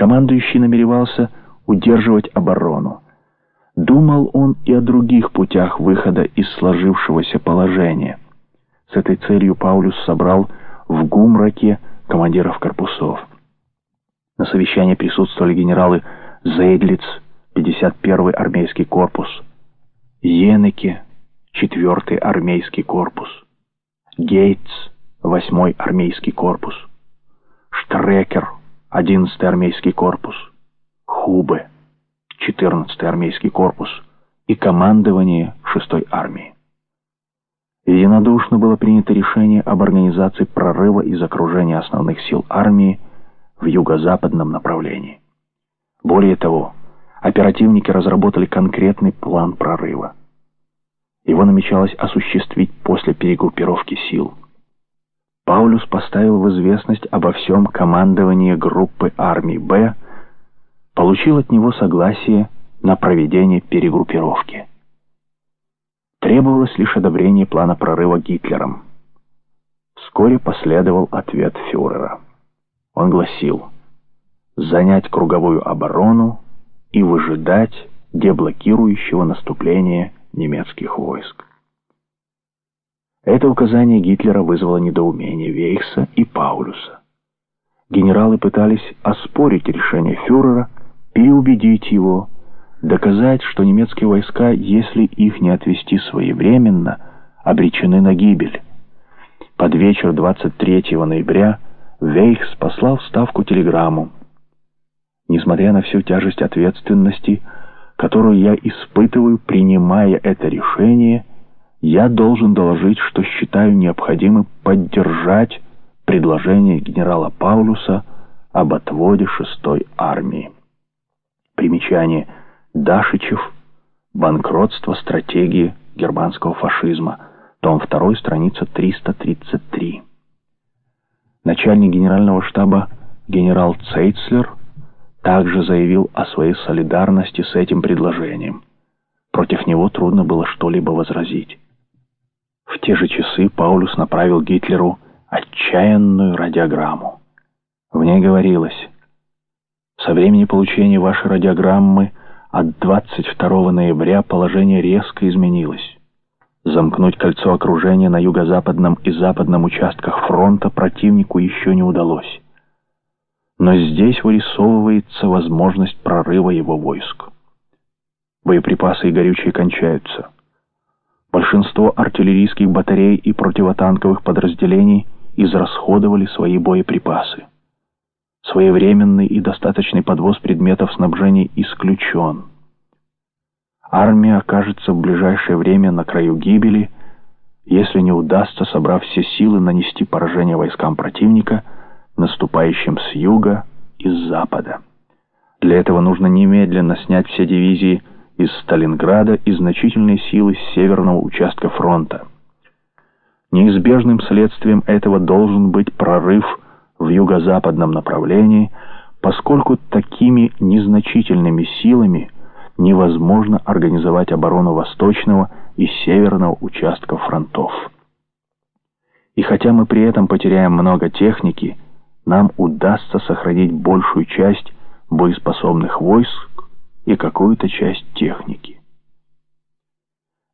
Командующий намеревался удерживать оборону. Думал он и о других путях выхода из сложившегося положения. С этой целью Паулюс собрал в Гумраке командиров корпусов. На совещании присутствовали генералы Зейдлиц, 51-й армейский корпус, Йенеке, 4-й армейский корпус, Гейтс, 8-й армейский корпус, Штрекер, 11-й армейский корпус, Хубе, 14-й армейский корпус и командование 6-й армии. Единодушно было принято решение об организации прорыва из окружения основных сил армии в юго-западном направлении. Более того, оперативники разработали конкретный план прорыва. Его намечалось осуществить после перегруппировки сил. Паулюс поставил в известность обо всем командование группы армий «Б», получил от него согласие на проведение перегруппировки. Требовалось лишь одобрение плана прорыва Гитлером. Вскоре последовал ответ фюрера. Он гласил «занять круговую оборону и выжидать деблокирующего наступления немецких войск». Это указание Гитлера вызвало недоумение Вейхса и Паулюса. Генералы пытались оспорить решение фюрера, переубедить его, доказать, что немецкие войска, если их не отвести своевременно, обречены на гибель. Под вечер 23 ноября Вейхс послал в Ставку телеграмму. Несмотря на всю тяжесть ответственности, которую я испытываю, принимая это решение, я должен доложить, что считаю необходимым поддержать предложение генерала Паулюса об отводе шестой армии. Примечание – Дашичев. Банкротство стратегии германского фашизма. Том 2, страница 333. Начальник генерального штаба генерал Цейцлер также заявил о своей солидарности с этим предложением. Против него трудно было что-либо возразить. В те же часы Паулюс направил Гитлеру отчаянную радиограмму. В ней говорилось «Со времени получения вашей радиограммы от 22 ноября положение резко изменилось. Замкнуть кольцо окружения на юго-западном и западном участках фронта противнику еще не удалось. Но здесь вырисовывается возможность прорыва его войск. Боеприпасы и горючие кончаются. Большинство артиллерийских батарей и противотанковых подразделений израсходовали свои боеприпасы. Своевременный и достаточный подвоз предметов снабжения исключен. Армия окажется в ближайшее время на краю гибели, если не удастся, собрав все силы, нанести поражение войскам противника, наступающим с юга и с запада. Для этого нужно немедленно снять все дивизии из Сталинграда и значительные силы с северного участка фронта. Неизбежным следствием этого должен быть прорыв в юго-западном направлении, поскольку такими незначительными силами невозможно организовать оборону восточного и северного участков фронтов. И хотя мы при этом потеряем много техники, нам удастся сохранить большую часть боеспособных войск и какую-то часть техники.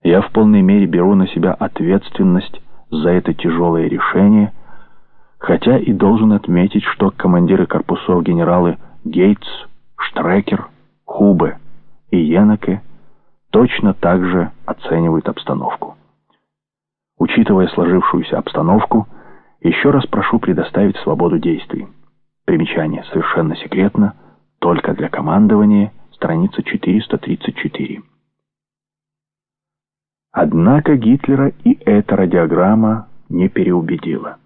Я в полной мере беру на себя ответственность за это тяжелое решение – хотя и должен отметить, что командиры корпусов генералы Гейтс, Штрекер, Хубе и Йенеке точно так же оценивают обстановку. Учитывая сложившуюся обстановку, еще раз прошу предоставить свободу действий. Примечание совершенно секретно, только для командования, страница 434. Однако Гитлера и эта радиограмма не переубедила.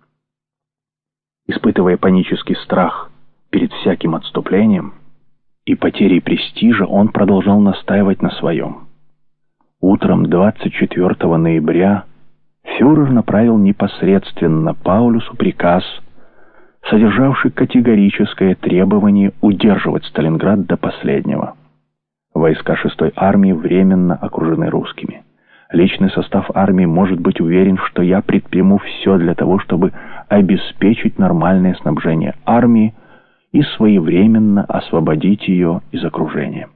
Испытывая панический страх перед всяким отступлением и потерей престижа, он продолжал настаивать на своем. Утром 24 ноября фюрер направил непосредственно Паулюсу приказ, содержавший категорическое требование удерживать Сталинград до последнего. Войска 6-й армии временно окружены русскими. Личный состав армии может быть уверен, что я предприму все для того, чтобы обеспечить нормальное снабжение армии и своевременно освободить ее из окружения.